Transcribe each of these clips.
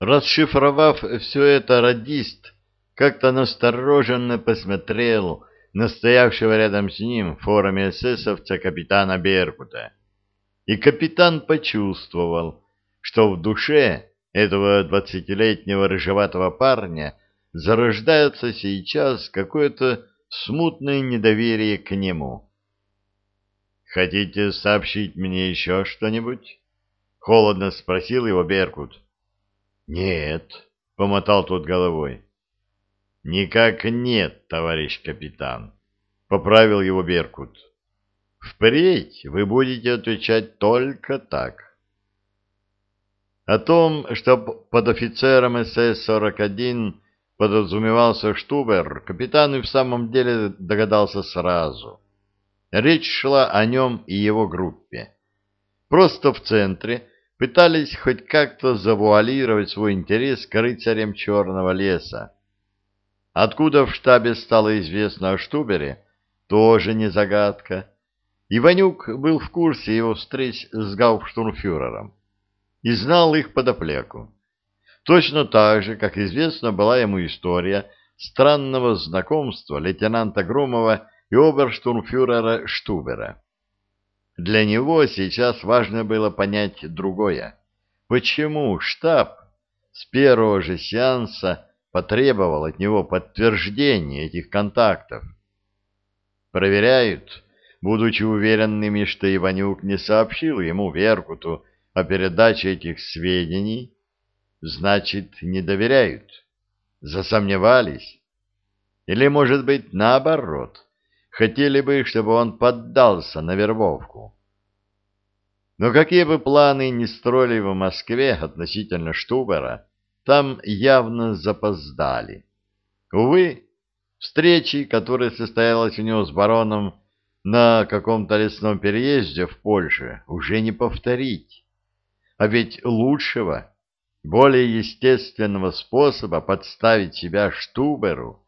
Расшифровав все это, радист как-то настороженно посмотрел на стоявшего рядом с ним в форме эсэсовца капитана Беркута. И капитан почувствовал, что в душе этого двадцатилетнего рыжеватого парня зарождается сейчас какое-то смутное недоверие к нему. «Хотите сообщить мне еще что-нибудь?» — холодно спросил его Беркут. «Нет», — помотал тот головой. «Никак нет, товарищ капитан», — поправил его Беркут. «Впредь вы будете отвечать только так». О том, что под офицером СС-41 подразумевался Штубер, капитан и в самом деле догадался сразу. Речь шла о нем и его группе. Просто в центре пытались хоть как-то завуалировать свой интерес к рыцарям Черного леса. Откуда в штабе стало известно о Штубере, тоже не загадка. Иванюк был в курсе его встреч с гауптштурмфюрером и знал их подоплеку. Точно так же, как известна была ему история странного знакомства лейтенанта Громова и оберштурмфюрера Штубера. Для него сейчас важно было понять другое. Почему штаб с первого же сеанса потребовал от него подтверждения этих контактов? Проверяют, будучи уверенными, что Иванюк не сообщил ему, Веркуту, о передаче этих сведений, значит, не доверяют. Засомневались. Или, может быть, наоборот, хотели бы, чтобы он поддался на вербовку. Но какие бы планы ни строили в Москве относительно Штубера, там явно запоздали. Увы, встречи, которая состоялась у него с бароном на каком-то лесном переезде в Польше, уже не повторить. А ведь лучшего, более естественного способа подставить себя Штуберу,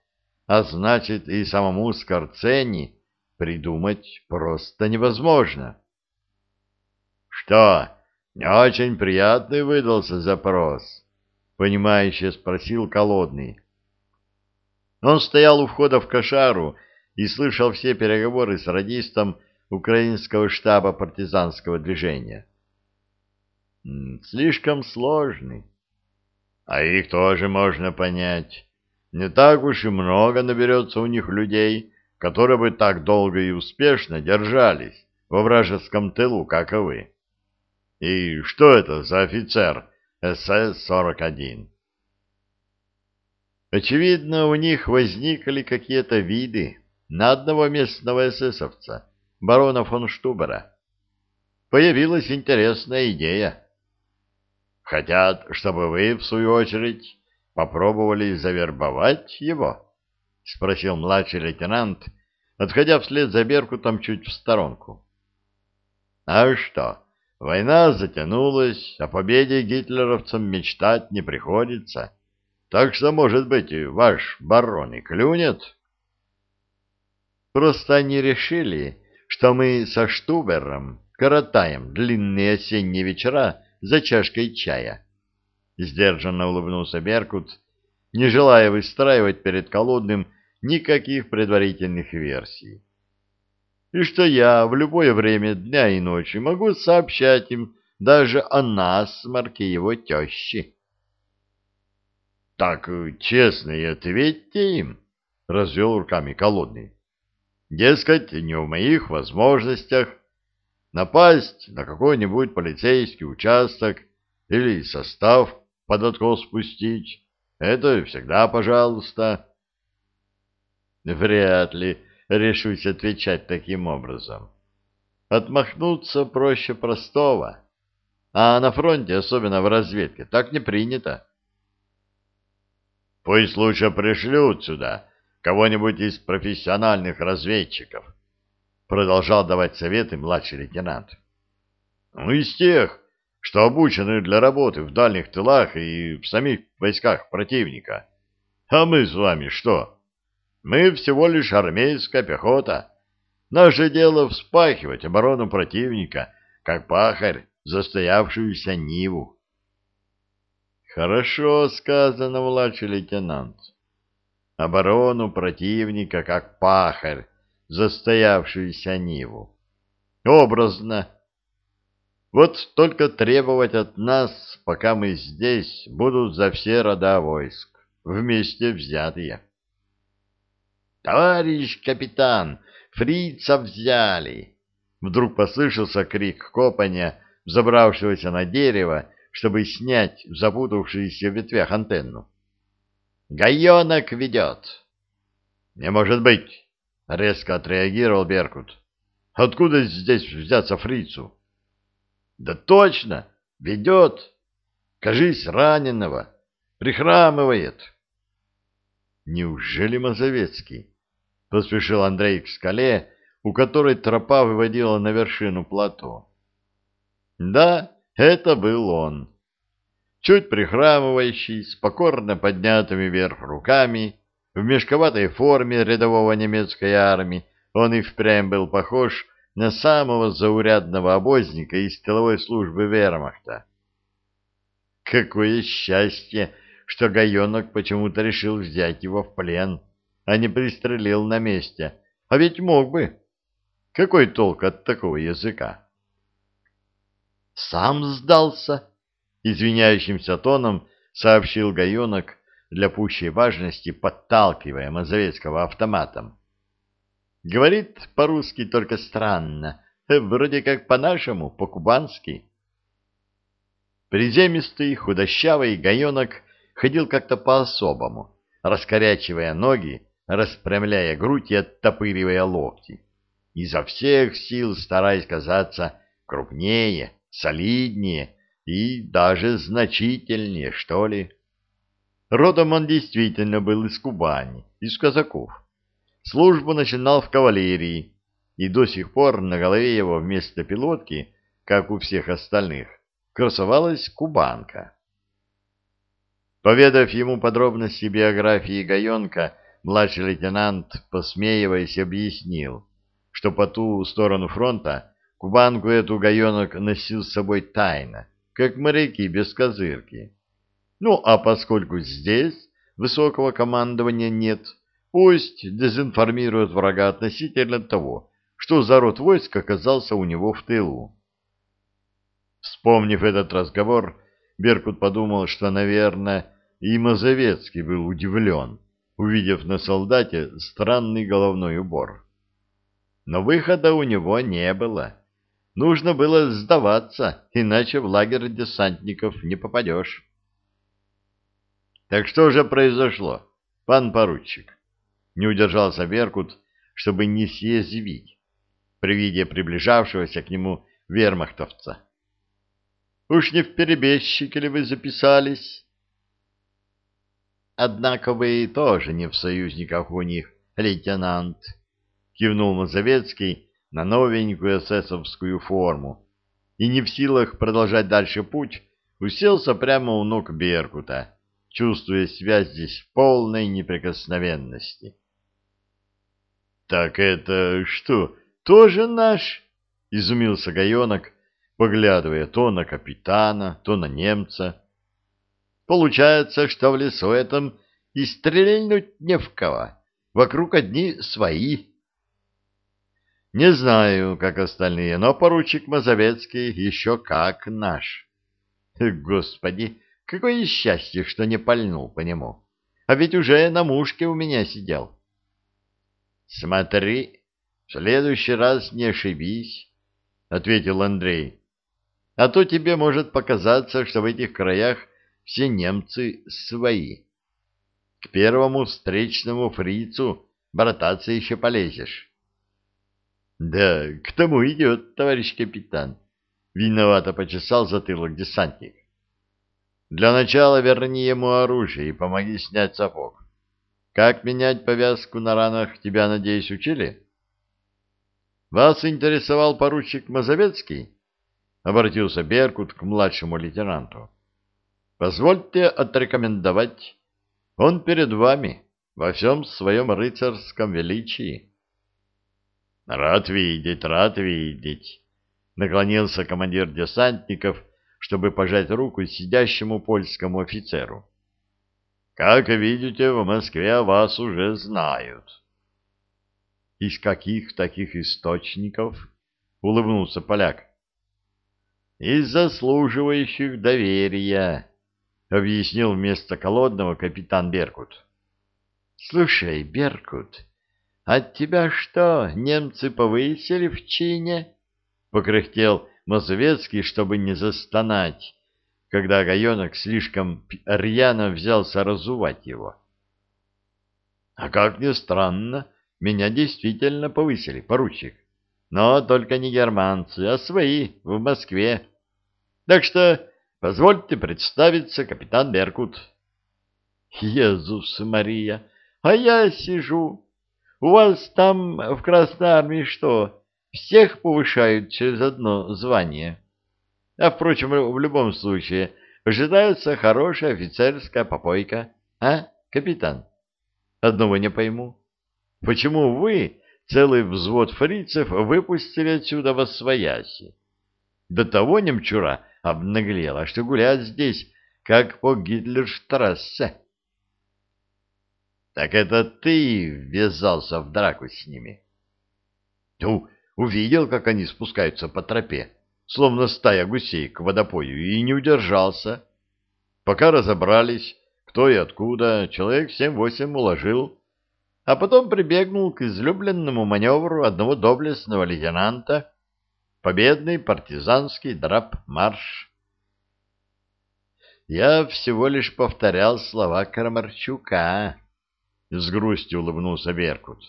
а значит и самому Скорцени, придумать просто невозможно. «Что, не очень приятный выдался запрос?» — понимающе спросил Колодный. Он стоял у входа в кошару и слышал все переговоры с радистом украинского штаба партизанского движения. Слишком сложный. А их тоже можно понять. Не так уж и много наберется у них людей, которые бы так долго и успешно держались во вражеском тылу, как и вы. И что это за офицер СС-41? Очевидно, у них возникли какие-то виды на одного местного эсэсовца, барона фон Штубера. Появилась интересная идея. Хотят, чтобы вы, в свою очередь, попробовали завербовать его? — спросил младший лейтенант, отходя вслед за Беркутом чуть в сторонку. — А что, война затянулась, о победе гитлеровцам мечтать не приходится, так что, может быть, ваш барон и клюнет? Просто они решили, что мы со Штубером коротаем длинные осенние вечера за чашкой чая. Сдержанно улыбнулся Беркут, не желая выстраивать перед колодным никаких предварительных версий. И что я в любое время дня и ночи могу сообщать им даже о насморке его тещи. — Так честно и ответьте им, — развел руками колодный. — Дескать, не в моих возможностях напасть на какой-нибудь полицейский участок или состав под откос спустить. Это всегда пожалуйста. Вряд ли решусь отвечать таким образом. Отмахнуться проще простого. А на фронте, особенно в разведке, так не принято. Пусть лучше пришлют сюда кого-нибудь из профессиональных разведчиков, продолжал давать советы младший лейтенант. Ну, из тех, что обучены для работы в дальних тылах и в самих войсках противника. А мы с вами что? Мы всего лишь армейская пехота. Наше дело вспахивать оборону противника, как пахарь, застоявшуюся ниву. Хорошо сказано, младший лейтенант. Оборону противника, как пахарь, застоявшуюся ниву. Образно. Вот только требовать от нас, пока мы здесь, будут за все рода войск, вместе взятые. «Товарищ капитан, фрица взяли!» Вдруг послышался крик копания, взобравшегося на дерево, чтобы снять запутавшуюся в ветвях антенну. «Гаенок ведет!» «Не может быть!» — резко отреагировал Беркут. «Откуда здесь взяться фрицу?» «Да точно! Ведет! Кажись, раненого! Прихрамывает!» «Неужели Мазовецкий?» — поспешил Андрей к скале, у которой тропа выводила на вершину плато. Да, это был он. Чуть прихрамывающий, с покорно поднятыми вверх руками, в мешковатой форме рядового немецкой армии, он и впрямь был похож на самого заурядного обозника из тыловой службы вермахта. Какое счастье, что Гаенок почему-то решил взять его в плен, а не пристрелил на месте, а ведь мог бы. Какой толк от такого языка? Сам сдался, извиняющимся тоном сообщил Гаенок для пущей важности, подталкивая Мазовецкого автоматом. Говорит по-русски только странно, вроде как по-нашему, по-кубански. Приземистый, худощавый Гаенок ходил как-то по-особому, раскорячивая ноги, распрямляя грудь и оттопыривая локти изо всех сил стараясь казаться крупнее, солиднее и даже значительнее, что ли. Родом он действительно был из Кубани, из казаков. Службу начинал в кавалерии, и до сих пор на голове его вместо пилотки, как у всех остальных, красовалась кубанка. Поведав ему подробности биографии Гаенка, младший лейтенант, посмеиваясь, объяснил, что по ту сторону фронта кубанку эту гаенок носил с собой тайно, как моряки без козырки. Ну, а поскольку здесь высокого командования нет, пусть дезинформирует врага относительно того, что за род войск оказался у него в тылу. Вспомнив этот разговор, Беркут подумал, что, наверное, и Мазовецкий был удивлен, увидев на солдате странный головной убор. Но выхода у него не было. Нужно было сдаваться, иначе в лагерь десантников не попадешь. Так что же произошло, пан поручик? Не удержался Беркут, чтобы не съязвить при виде приближавшегося к нему вермахтовца. Уж не в перебежчики ли вы записались? Однако вы тоже не в союзниках у них, лейтенант, кивнул Мазовецкий на новенькую эсэсовскую форму, и не в силах продолжать дальше путь, уселся прямо у ног Беркута, чувствуя связь здесь полной неприкосновенности. — Так это что, тоже наш? — изумился Гаенок, поглядывая то на капитана, то на немца. — Получается, что в лесу этом и стрельнуть не в кого. Вокруг одни свои. Не знаю, как остальные, но поручик Мазовецкий еще как наш. Господи, какое счастье, что не пальнул по нему. А ведь уже на мушке у меня сидел. Смотри, в следующий раз не ошибись, — ответил Андрей. А то тебе может показаться, что в этих краях все немцы свои. К первому встречному фрицу брататься еще полезешь. Да, к тому идет, товарищ капитан. Виновато почесал затылок десантник. Для начала верни ему оружие и помоги снять сапог. Как менять повязку на ранах, тебя, надеюсь, учили? Вас интересовал поручик Мазовецкий? Обратился Беркут к младшему лейтенанту. Позвольте отрекомендовать. Он перед вами во всем своем рыцарском величии. Рад видеть, рад видеть. Наклонился командир десантников, чтобы пожать руку сидящему польскому офицеру. «Как видите, в Москве вас уже знают». «Из каких таких источников?» — улыбнулся поляк. «Из заслуживающих доверия», — объяснил вместо Колодного капитан Беркут. «Слушай, Беркут, от тебя что, немцы повысили в чине?» — покряхтел Мазовецкий, чтобы не застонать, когда Гаенок слишком рьяно взялся разувать его. «А как ни странно, меня действительно повысили, поручик. Но только не германцы, а свои, в Москве. Так что позвольте представиться, капитан Беркут». «Иисус Мария!» А я сижу. У вас там в Красной Армии что, всех повышают через одно звание? А, впрочем, в любом случае, ожидается хорошая офицерская попойка. А, капитан? Одного не пойму. Почему вы целый взвод фрицев выпустили отсюда во свояси? До того немчура обнаглела, что гулять здесь, как по Гитлерштрассе. Так это ты ввязался в драку с ними? Увидел, как они спускаются по тропе, словно стая гусей к водопою, и не удержался. Пока разобрались, кто и откуда, человек семь-восемь уложил, а потом прибегнул к излюбленному маневру одного доблестного лейтенанта, победный партизанский драп-марш. Я всего лишь повторял слова Кармарчука, с грустью улыбнулся Беркут.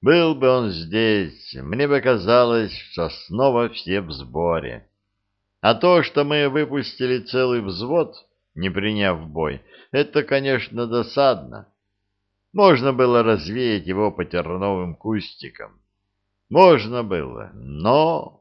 Был бы он здесь, мне бы казалось, что снова все в сборе. А то, что мы выпустили целый взвод, не приняв бой, это, конечно, досадно. Можно было развеять его по терновым кустикам. Можно было, но...